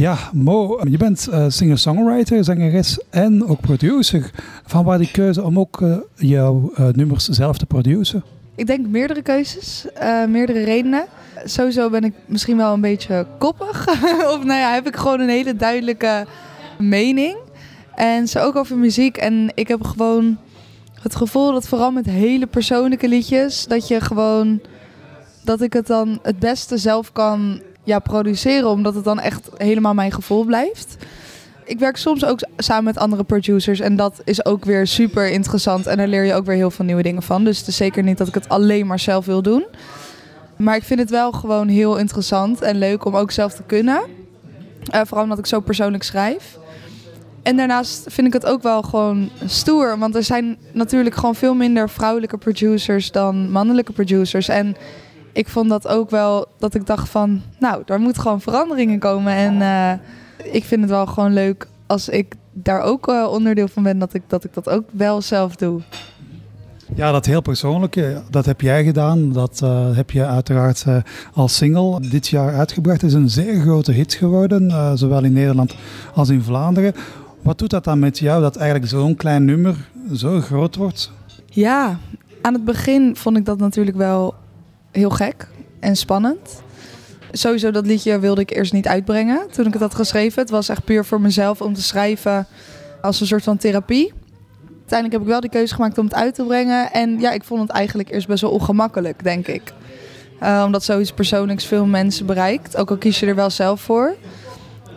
Ja, Mo, je bent uh, singer-songwriter, zangeres en ook producer. Van waar die keuze om ook uh, jouw uh, nummers zelf te produceren? Ik denk meerdere keuzes, meerdere redenen. Sowieso ben ik misschien wel een beetje koppig. of nou ja, heb ik gewoon een hele duidelijke mening. En zo ook over muziek. En ik heb gewoon het gevoel dat vooral met hele persoonlijke liedjes, dat je gewoon dat ik het dan het beste zelf kan ja, produceren, omdat het dan echt helemaal mijn gevoel blijft. Ik werk soms ook samen met andere producers en dat is ook weer super interessant en daar leer je ook weer heel veel nieuwe dingen van. Dus het is zeker niet dat ik het alleen maar zelf wil doen. Maar ik vind het wel gewoon heel interessant en leuk om ook zelf te kunnen. Uh, vooral omdat ik zo persoonlijk schrijf. En daarnaast vind ik het ook wel gewoon stoer. Want er zijn natuurlijk gewoon veel minder vrouwelijke producers dan mannelijke producers. En ik vond dat ook wel dat ik dacht van, nou, daar moet gewoon veranderingen komen. En uh, ik vind het wel gewoon leuk als ik daar ook uh, onderdeel van ben, dat ik, dat ik dat ook wel zelf doe. Ja, dat heel persoonlijke, dat heb jij gedaan. Dat uh, heb je uiteraard uh, als single dit jaar uitgebracht. Het is een zeer grote hit geworden, uh, zowel in Nederland als in Vlaanderen. Wat doet dat dan met jou, dat eigenlijk zo'n klein nummer zo groot wordt? Ja, aan het begin vond ik dat natuurlijk wel heel gek en spannend. Sowieso dat liedje wilde ik eerst niet uitbrengen toen ik het had geschreven. Het was echt puur voor mezelf om te schrijven als een soort van therapie. Uiteindelijk heb ik wel de keuze gemaakt om het uit te brengen. En ja, ik vond het eigenlijk eerst best wel ongemakkelijk, denk ik. Uh, omdat zoiets persoonlijks veel mensen bereikt. Ook al kies je er wel zelf voor.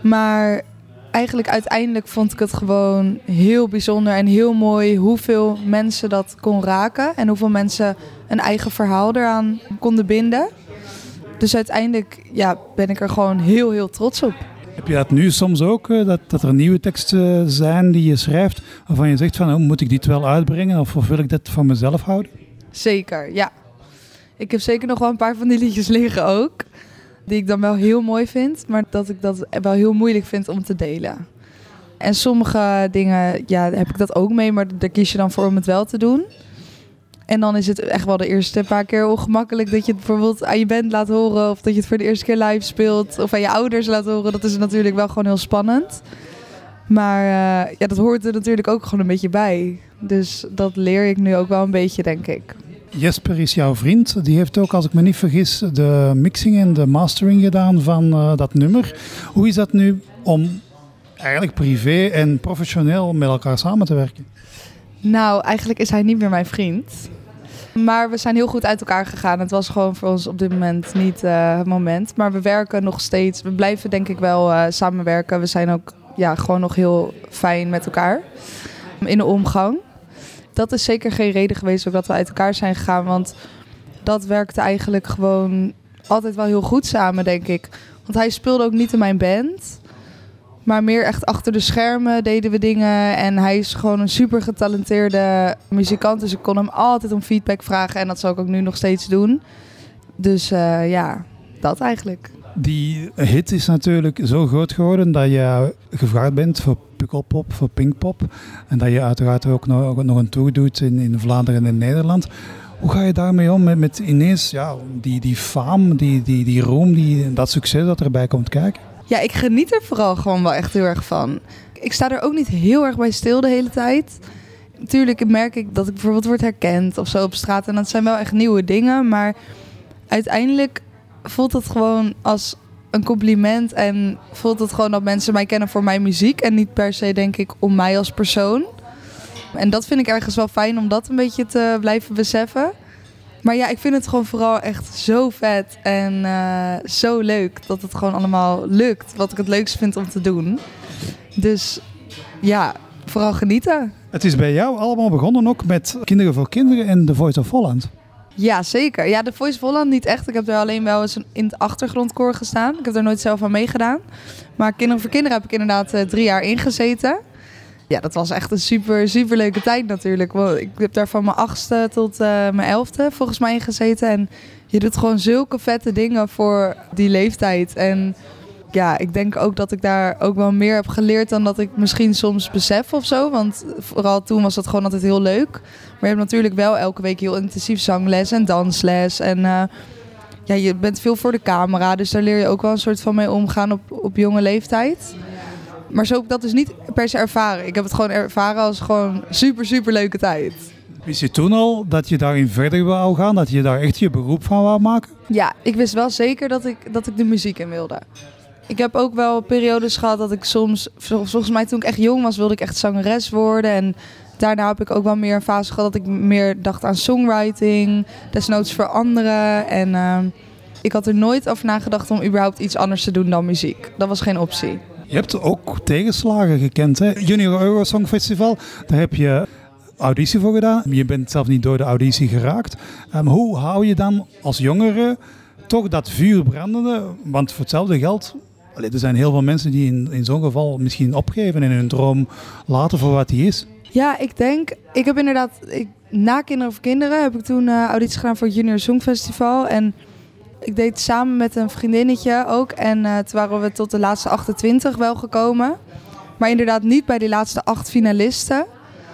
Maar eigenlijk uiteindelijk vond ik het gewoon heel bijzonder en heel mooi hoeveel mensen dat kon raken. En hoeveel mensen een eigen verhaal eraan konden binden. Dus uiteindelijk ja, ben ik er gewoon heel, heel trots op. Heb je dat nu soms ook, eh, dat, dat er nieuwe teksten zijn die je schrijft, waarvan je zegt van, oh, moet ik dit wel uitbrengen of wil ik dit voor mezelf houden? Zeker, ja. Ik heb zeker nog wel een paar van die liedjes liggen ook. Die ik dan wel heel mooi vind, maar dat ik dat wel heel moeilijk vind om te delen. En sommige dingen, ja, heb ik dat ook mee, maar daar kies je dan voor om het wel te doen. En dan is het echt wel de eerste paar keer ongemakkelijk dat je het bijvoorbeeld aan je band laat horen. Of dat je het voor de eerste keer live speelt. Of aan je ouders laat horen. Dat is natuurlijk wel gewoon heel spannend. Maar uh, ja, dat hoort er natuurlijk ook gewoon een beetje bij. Dus dat leer ik nu ook wel een beetje, denk ik. Jesper is jouw vriend. Die heeft ook, als ik me niet vergis, de mixing en de mastering gedaan van uh, dat nummer. Hoe is dat nu om eigenlijk privé en professioneel met elkaar samen te werken? Nou, eigenlijk is hij niet meer mijn vriend. Maar we zijn heel goed uit elkaar gegaan. Het was gewoon voor ons op dit moment niet uh, het moment. Maar we werken nog steeds. We blijven denk ik wel uh, samenwerken. We zijn ook ja, gewoon nog heel fijn met elkaar in de omgang. Dat is zeker geen reden geweest dat we uit elkaar zijn gegaan. Want dat werkte eigenlijk gewoon altijd wel heel goed samen, denk ik. Want hij speelde ook niet in mijn band. Maar meer echt achter de schermen deden we dingen. En hij is gewoon een super getalenteerde muzikant. Dus ik kon hem altijd om feedback vragen. En dat zal ik ook nu nog steeds doen. Dus uh, ja, dat eigenlijk. Die hit is natuurlijk zo groot geworden dat je gevraagd bent voor Pukkelpop, voor Pinkpop. En dat je uiteraard ook nog, nog een tour doet in, in Vlaanderen en Nederland. Hoe ga je daarmee om met, met ineens ja, die, die faam, die, die, die roem, die, dat succes dat erbij komt kijken? Ja, ik geniet er vooral gewoon wel echt heel erg van. Ik sta er ook niet heel erg bij stil de hele tijd. Natuurlijk merk ik dat ik bijvoorbeeld word herkend of zo op straat. En dat zijn wel echt nieuwe dingen. Maar uiteindelijk voelt het gewoon als een compliment. En voelt het gewoon dat mensen mij kennen voor mijn muziek. En niet per se, denk ik, om mij als persoon. En dat vind ik ergens wel fijn om dat een beetje te blijven beseffen. Maar ja, ik vind het gewoon vooral echt zo vet en uh, zo leuk dat het gewoon allemaal lukt. Wat ik het leukst vind om te doen. Dus ja, vooral genieten. Het is bij jou allemaal begonnen ook met Kinderen voor Kinderen en The Voice of Holland. Ja, zeker. Ja, The Voice of Holland niet echt. Ik heb er alleen wel eens in het achtergrondkoor gestaan. Ik heb er nooit zelf aan meegedaan. Maar Kinderen voor Kinderen heb ik inderdaad uh, drie jaar ingezeten. Ja, dat was echt een super, super leuke tijd natuurlijk. Ik heb daar van mijn achtste tot uh, mijn elfde volgens mij in gezeten. En je doet gewoon zulke vette dingen voor die leeftijd. En ja, ik denk ook dat ik daar ook wel meer heb geleerd dan dat ik misschien soms besef of zo. Want vooral toen was dat gewoon altijd heel leuk. Maar je hebt natuurlijk wel elke week heel intensief zangles en dansles. En uh, ja, je bent veel voor de camera, dus daar leer je ook wel een soort van mee omgaan op, op jonge leeftijd. Maar zo heb ik dat dus niet per se ervaren. Ik heb het gewoon ervaren als gewoon super, super leuke tijd. Wist je toen al dat je daarin verder wou gaan? Dat je daar echt je beroep van wou maken? Ja, ik wist wel zeker dat ik, dat ik de muziek in wilde. Ik heb ook wel periodes gehad dat ik soms, volgens mij toen ik echt jong was, wilde ik echt zangeres worden. En daarna heb ik ook wel meer een fase gehad dat ik meer dacht aan songwriting, desnoods voor anderen. En ehm, ik had er nooit over nagedacht om überhaupt iets anders te doen dan muziek. Dat was geen optie. Je hebt ook tegenslagen gekend, hè? Junior Eurosong Festival, daar heb je auditie voor gedaan. Je bent zelf niet door de auditie geraakt. Um, hoe hou je dan als jongere toch dat vuur brandende? Want voor hetzelfde geld, er zijn heel veel mensen die in, in zo'n geval misschien opgeven en hun droom laten voor wat die is. Ja, ik denk, ik heb inderdaad, ik, na Kinderen of Kinderen heb ik toen uh, auditie gedaan voor het Junior Songfestival. En ik deed samen met een vriendinnetje ook. En uh, toen waren we tot de laatste 28 wel gekomen. Maar inderdaad niet bij die laatste acht finalisten.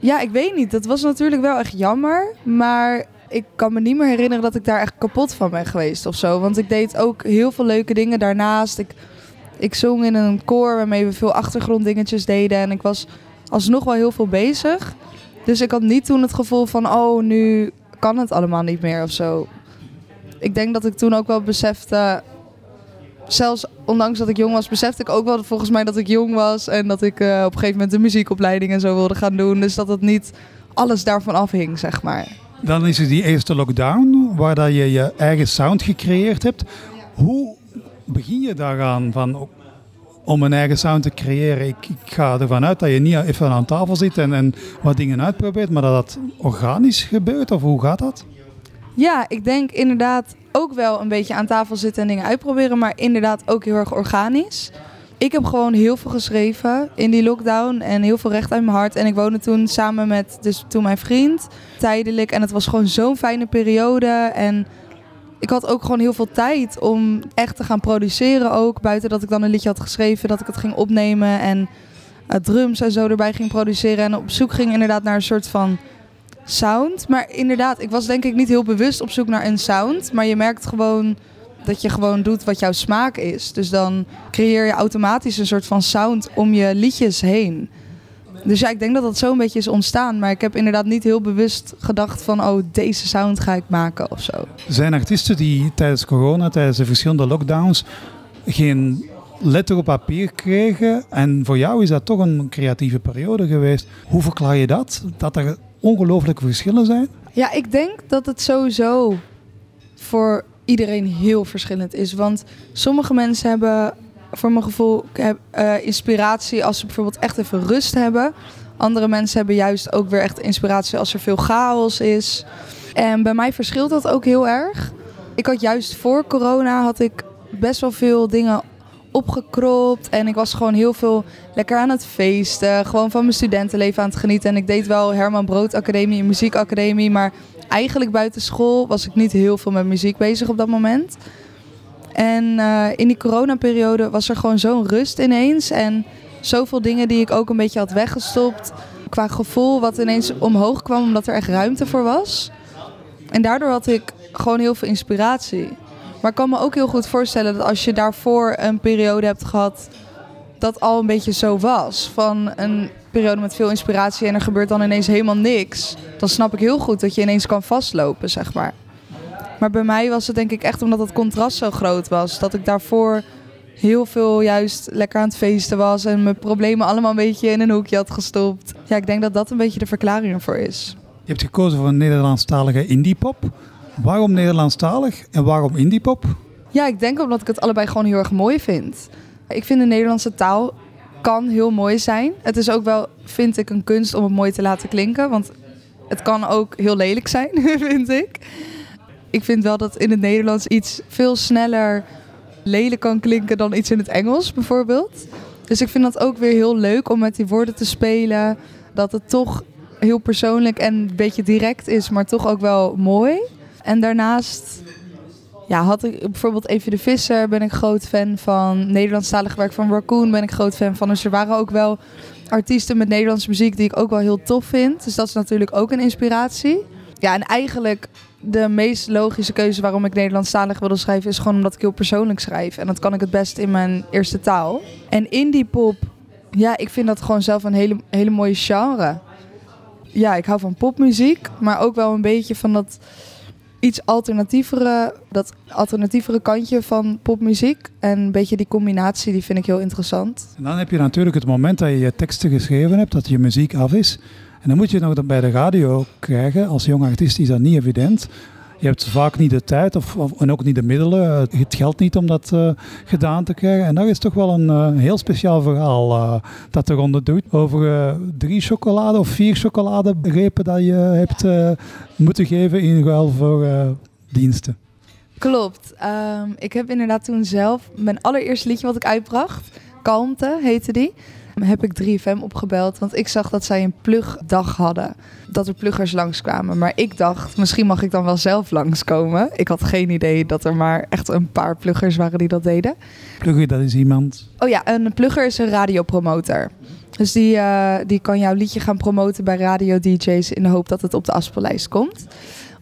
Ja, ik weet niet. Dat was natuurlijk wel echt jammer. Maar ik kan me niet meer herinneren dat ik daar echt kapot van ben geweest of zo. Want ik deed ook heel veel leuke dingen daarnaast. Ik, ik zong in een koor waarmee we veel achtergronddingetjes deden. En ik was alsnog wel heel veel bezig. Dus ik had niet toen het gevoel van, oh, nu kan het allemaal niet meer of zo. Ik denk dat ik toen ook wel besefte, zelfs ondanks dat ik jong was, besefte ik ook wel volgens mij dat ik jong was. En dat ik uh, op een gegeven moment de muziekopleiding en zo wilde gaan doen. Dus dat het niet alles daarvan afhing, zeg maar. Dan is er die eerste lockdown, waar dat je je eigen sound gecreëerd hebt. Hoe begin je daaraan van om een eigen sound te creëren? Ik, ik, ga ervan uit dat je niet even aan tafel zit en, en wat dingen uitprobeert, maar dat dat organisch gebeurt, of hoe gaat dat? Ja, ik denk inderdaad ook wel een beetje aan tafel zitten en dingen uitproberen, maar inderdaad ook heel erg organisch. Ik heb gewoon heel veel geschreven in die lockdown en heel veel recht uit mijn hart. En ik woonde toen samen met dus toen mijn vriend, tijdelijk. En het was gewoon zo'n fijne periode. En ik had ook gewoon heel veel tijd om echt te gaan produceren ook. Buiten dat ik dan een liedje had geschreven, dat ik het ging opnemen en uh, drums en zo erbij ging produceren. En op zoek ging inderdaad naar een soort van sound. Maar inderdaad, ik was denk ik niet heel bewust op zoek naar een sound. Maar je merkt gewoon dat je gewoon doet wat jouw smaak is. Dus dan creëer je automatisch een soort van sound om je liedjes heen. Dus ja, ik denk dat dat zo een beetje is ontstaan. Maar ik heb inderdaad niet heel bewust gedacht van... oh, deze sound ga ik maken of zo. Er zijn artiesten die tijdens corona, tijdens de verschillende lockdowns... geen letter op papier kregen. En voor jou is dat toch een creatieve periode geweest. Hoe verklaar je dat? Dat er ongelooflijke verschillen zijn? Ja, ik denk dat het sowieso voor iedereen heel verschillend is. Want sommige mensen hebben voor mijn gevoel uh, inspiratie als ze bijvoorbeeld echt even rust hebben. Andere mensen hebben juist ook weer echt inspiratie als er veel chaos is. En bij mij verschilt dat ook heel erg. Ik had juist voor corona had ik best wel veel dingen opgekropt. En ik was gewoon heel veel lekker aan het feesten. Gewoon van mijn studentenleven aan het genieten. En ik deed wel Herman Brood Academie Muziekacademie. Maar eigenlijk buiten school was ik niet heel veel met muziek bezig op dat moment. En uh, in die coronaperiode was er gewoon zo'n rust ineens. En zoveel dingen die ik ook een beetje had weggestopt. Qua gevoel wat ineens omhoog kwam omdat er echt ruimte voor was. En daardoor had ik gewoon heel veel inspiratie. Maar ik kan me ook heel goed voorstellen dat als je daarvoor een periode hebt gehad dat al een beetje zo was. Van een periode met veel inspiratie en er gebeurt dan ineens helemaal niks. Dan snap ik heel goed dat je ineens kan vastlopen, zeg maar. Maar bij mij was het denk ik echt omdat het contrast zo groot was. Dat ik daarvoor heel veel juist lekker aan het feesten was. En mijn problemen allemaal een beetje in een hoekje had gestopt. Ja, ik denk dat dat een beetje de verklaring ervoor is. Je hebt gekozen voor een Nederlandstalige indiepop. Waarom Nederlandstalig en waarom indiepop? Ja, ik denk omdat ik het allebei gewoon heel erg mooi vind. Ik vind de Nederlandse taal kan heel mooi zijn. Het is ook wel, vind ik, een kunst om het mooi te laten klinken. Want het kan ook heel lelijk zijn, vind ik. Ik vind wel dat in het Nederlands iets veel sneller lelijk kan klinken dan iets in het Engels, bijvoorbeeld. Dus ik vind dat ook weer heel leuk om met die woorden te spelen. Dat het toch heel persoonlijk en een beetje direct is, maar toch ook wel mooi. En daarnaast ja, had ik bijvoorbeeld Even de Visser, ben ik groot fan van. Nederlandstalig werk van Raccoon ben ik groot fan van. Dus er waren ook wel artiesten met Nederlandse muziek die ik ook wel heel tof vind. Dus dat is natuurlijk ook een inspiratie. Ja, en eigenlijk de meest logische keuze waarom ik Nederlandstalig wilde schrijven... is gewoon omdat ik heel persoonlijk schrijf. En dat kan ik het best in mijn eerste taal. En indie pop, ja, ik vind dat gewoon zelf een hele, hele mooie genre. Ja, ik hou van popmuziek, maar ook wel een beetje van dat iets alternatievere, dat alternatievere kantje van popmuziek. En een beetje die combinatie, die vind ik heel interessant. En dan heb je natuurlijk het moment dat je je teksten geschreven hebt, dat je muziek af is. En dan moet je nog bij de radio krijgen. Als jong artiest is dat niet evident. Je hebt vaak niet de tijd of, en ook niet de middelen, het geld niet om dat uh, gedaan te krijgen. En dat is toch wel een uh, heel speciaal verhaal dat de ronde doet. Over drie chocolade of vier chocoladerepen dat je hebt moeten geven in ruil voor diensten. Klopt. Um, ik heb inderdaad toen zelf mijn allereerste liedje wat ik uitbracht, Kalmte heette die heb ik 3FM opgebeld. Want ik zag dat zij een plugdag hadden. Dat er pluggers langskwamen. Maar ik dacht, misschien mag ik dan wel zelf langskomen. Ik had geen idee dat er maar echt een paar pluggers waren die dat deden. Plugger, dat is iemand? Oh ja, een plugger is een radiopromotor. Dus die, uh, die kan jouw liedje gaan promoten bij radio-dj's in de hoop dat het op de afspeellijst komt.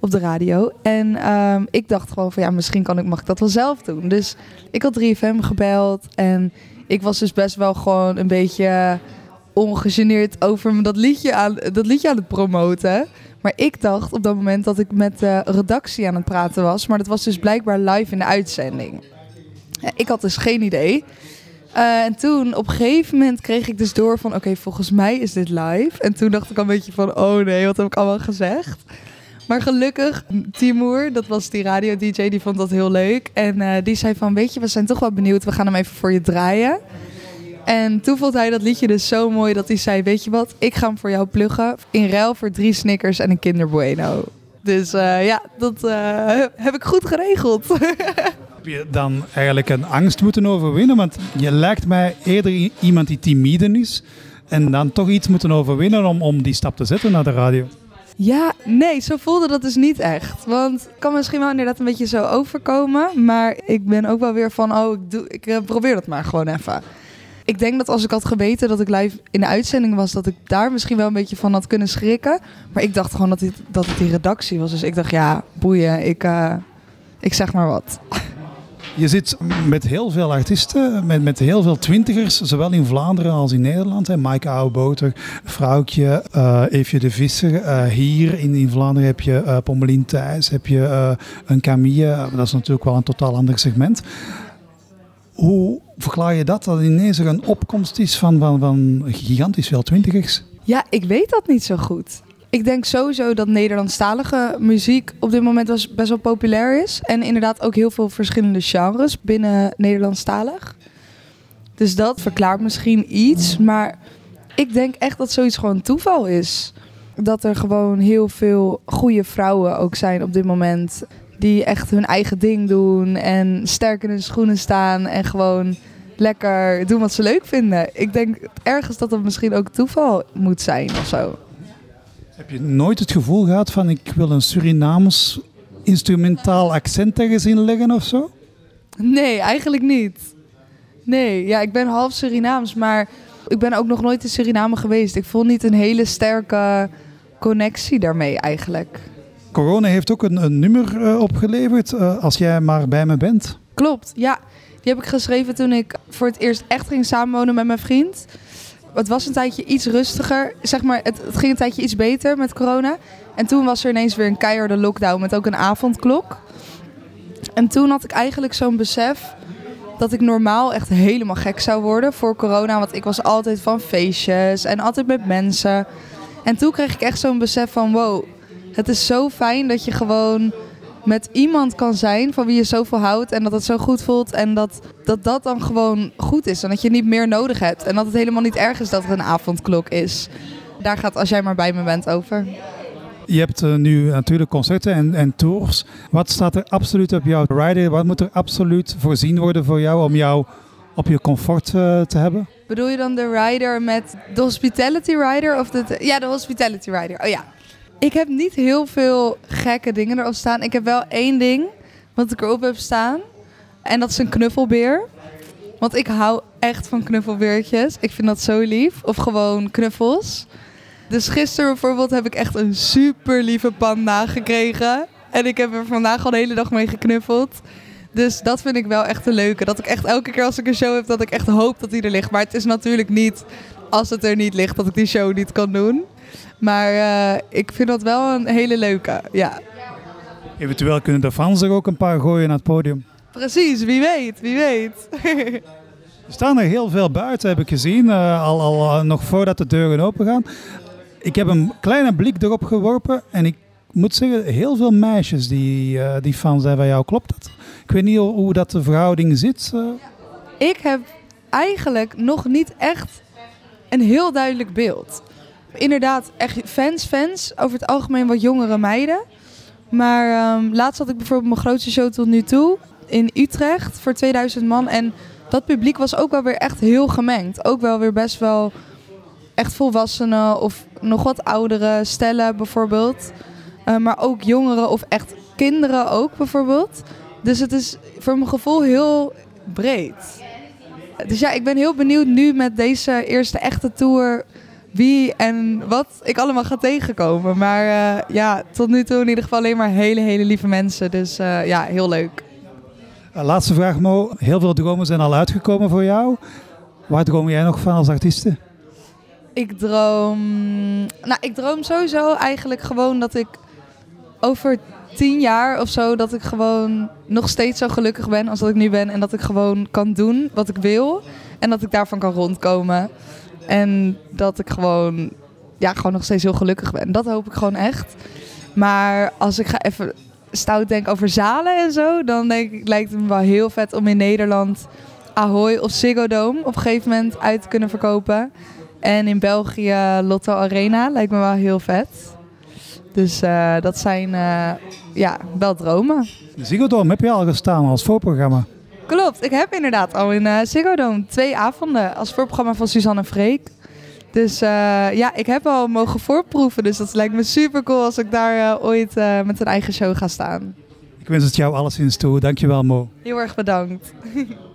Op de radio. En um, ik dacht gewoon van ja, misschien kan ik, mag ik dat wel zelf doen. Dus ik had 3FM gebeld en ik was dus best wel gewoon een beetje ongegeneerd over dat liedje, aan, dat liedje aan het promoten. Maar ik dacht op dat moment dat ik met de redactie aan het praten was. Maar dat was dus blijkbaar live in de uitzending. ik had dus geen idee. Uh, en toen op een gegeven moment kreeg ik dus door van... oké, volgens mij is dit live. En toen dacht ik al een beetje van... oh nee, wat heb ik allemaal gezegd? Maar gelukkig, Timur, dat was die radio-dj, die vond dat heel leuk. En uh, die zei van, weet je, we zijn toch wel benieuwd. We gaan hem even voor je draaien. En toen vond hij dat liedje dus zo mooi dat hij zei... weet je wat, ik ga hem voor jou pluggen. In ruil voor drie Snickers en een Kinder Bueno. Dus uh, ja, dat uh, heb ik goed geregeld. Heb je dan eigenlijk een angst moeten overwinnen? Want je lijkt mij eerder iemand die timide is... en dan toch iets moeten overwinnen om, om die stap te zetten naar de radio. Ja, nee, zo voelde dat dus niet echt. Want het kan misschien wel inderdaad een beetje zo overkomen. Maar ik ben ook wel weer van, oh, ik, doe, ik uh, probeer dat maar gewoon even. Ik denk dat als ik had geweten dat ik live in de uitzending was, dat ik daar misschien wel een beetje van had kunnen schrikken. Maar ik dacht gewoon dat het, dat het die redactie was. Dus ik dacht, ja, boeien, ik, uh, ik zeg maar wat. Je zit met heel veel artiesten, met, met heel veel twintigers, zowel in Vlaanderen als in Nederland. Hè. Maaike Ouwboter, Vrouwtje, uh, de Visser. Uh, hier in, in Vlaanderen heb je uh, Pommelien Thijs, heb je een Camille. dat is natuurlijk wel een totaal ander segment. Hoe verklaar je dat, dat ineens er een opkomst is van, van, van gigantisch veel twintigers? Ja, ik weet dat niet zo goed. Ik denk sowieso dat Nederlandstalige muziek op dit moment best wel populair is. En inderdaad ook heel veel verschillende genres binnen Nederlandstalig. Dus dat verklaart misschien iets. Maar ik denk echt dat zoiets gewoon toeval is. Dat er gewoon heel veel goede vrouwen ook zijn op dit moment. Die echt hun eigen ding doen. En sterk in hun schoenen staan. En gewoon lekker doen wat ze leuk vinden. Ik denk ergens dat het misschien ook toeval moet zijn of zo. Heb je nooit het gevoel gehad van ik wil een Surinaams instrumentaal accent ergens inleggen of zo? Nee, eigenlijk niet. Nee, ja, ik ben half Surinaams, maar ik ben ook nog nooit in Suriname geweest. Ik voel niet een hele sterke connectie daarmee eigenlijk. Corona heeft ook een, een nummer uh, opgeleverd, uh, Als jij maar bij me bent. Klopt, ja. Die heb ik geschreven toen ik voor het eerst echt ging samenwonen met mijn vriend het was een tijdje iets rustiger. Zeg maar, het, het, ging een tijdje iets beter met corona. En toen was er ineens weer een keiharde lockdown met ook een avondklok. En toen had ik eigenlijk zo'n besef dat ik normaal echt helemaal gek zou worden voor corona. Want ik was altijd van feestjes en altijd met mensen. En toen kreeg ik echt zo'n besef van wow, het is zo fijn dat je gewoon met iemand kan zijn van wie je zoveel houdt en dat het zo goed voelt en dat, dat dat dan gewoon goed is en dat je niet meer nodig hebt en dat het helemaal niet erg is dat er een avondklok is. Daar gaat als jij maar bij me bent over. Je hebt uh, nu natuurlijk concerten en, en, tours. Wat staat er absoluut op jouw rider? Wat moet er absoluut voorzien worden voor jou om jou op je comfort uh, te hebben? Bedoel je dan de rider met de hospitality rider? Of de, ja, de hospitality rider. Oh ja, ik heb niet heel veel gekke dingen erop staan. Ik heb wel één ding wat ik erop heb staan. En dat is een knuffelbeer. Want ik hou echt van knuffelbeertjes. Ik vind dat zo lief. Of gewoon knuffels. Dus gisteren bijvoorbeeld heb ik echt een super lieve panda gekregen. En ik heb er vandaag al de hele dag mee geknuffeld. Dus dat vind ik wel echt een leuke. Dat ik echt elke keer als ik een show heb, dat ik echt hoop dat die er ligt. Maar het is natuurlijk niet, als het er niet ligt, dat ik die show niet kan doen. Maar uh, ik vind dat wel een hele leuke, ja. Eventueel kunnen de fans er ook een paar gooien naar het podium. Precies, wie weet, wie weet. er staan er heel veel buiten, heb ik gezien, uh, al, al uh, nog voordat de deuren open gaan. Ik heb een kleine blik erop geworpen en ik moet zeggen, heel veel meisjes die, uh, die fan zijn van jou. Klopt dat? Ik weet niet hoe dat de verhouding zit. Ik heb eigenlijk nog niet echt een heel duidelijk beeld. Inderdaad, echt fans, fans. Over het algemeen wat jongere meiden. Maar um, laatst had ik bijvoorbeeld mijn grootste show tot nu toe in Utrecht voor 2000 man. En dat publiek was ook wel weer echt heel gemengd. Ook wel weer best wel echt volwassenen of nog wat oudere stellen bijvoorbeeld. Uh, maar ook jongeren of echt kinderen ook bijvoorbeeld. Dus het is voor mijn gevoel heel breed. Dus ja, ik ben heel benieuwd nu met deze eerste echte tour wie en wat ik allemaal ga tegenkomen. Maar uh, ja, tot nu toe in ieder geval alleen maar hele, hele lieve mensen. Dus uh, ja, heel leuk. Uh, laatste vraag Mo. Heel veel dromen zijn al uitgekomen voor jou. Waar droom jij nog van als artieste? Ik droom... Nou, ik droom sowieso eigenlijk gewoon dat ik over tien jaar of zo... dat ik gewoon nog steeds zo gelukkig ben als dat ik nu ben. En dat ik gewoon kan doen wat ik wil. En dat ik daarvan kan rondkomen. En dat ik gewoon, ja, gewoon nog steeds heel gelukkig ben. Dat hoop ik gewoon echt. Maar als ik ga even stout denken over zalen en zo, dan denk ik, lijkt het me wel heel vet om in Nederland Ahoy of Ziggo Dome op een gegeven moment uit te kunnen verkopen. En in België Lotto Arena lijkt me wel heel vet. Dus uh, dat zijn uh, ja, wel dromen. Ziggo Dome heb je al gestaan als voorprogramma? Klopt, ik heb inderdaad al in uh, Ziggo Dome twee avonden als voorprogramma van Suzanne Freek. Dus uh, ja, ik heb al mogen voorproeven. Dus dat lijkt me super cool als ik daar uh, ooit met een eigen show ga staan. Ik wens het jou alleszins toe. Dankjewel Mo. Heel erg bedankt.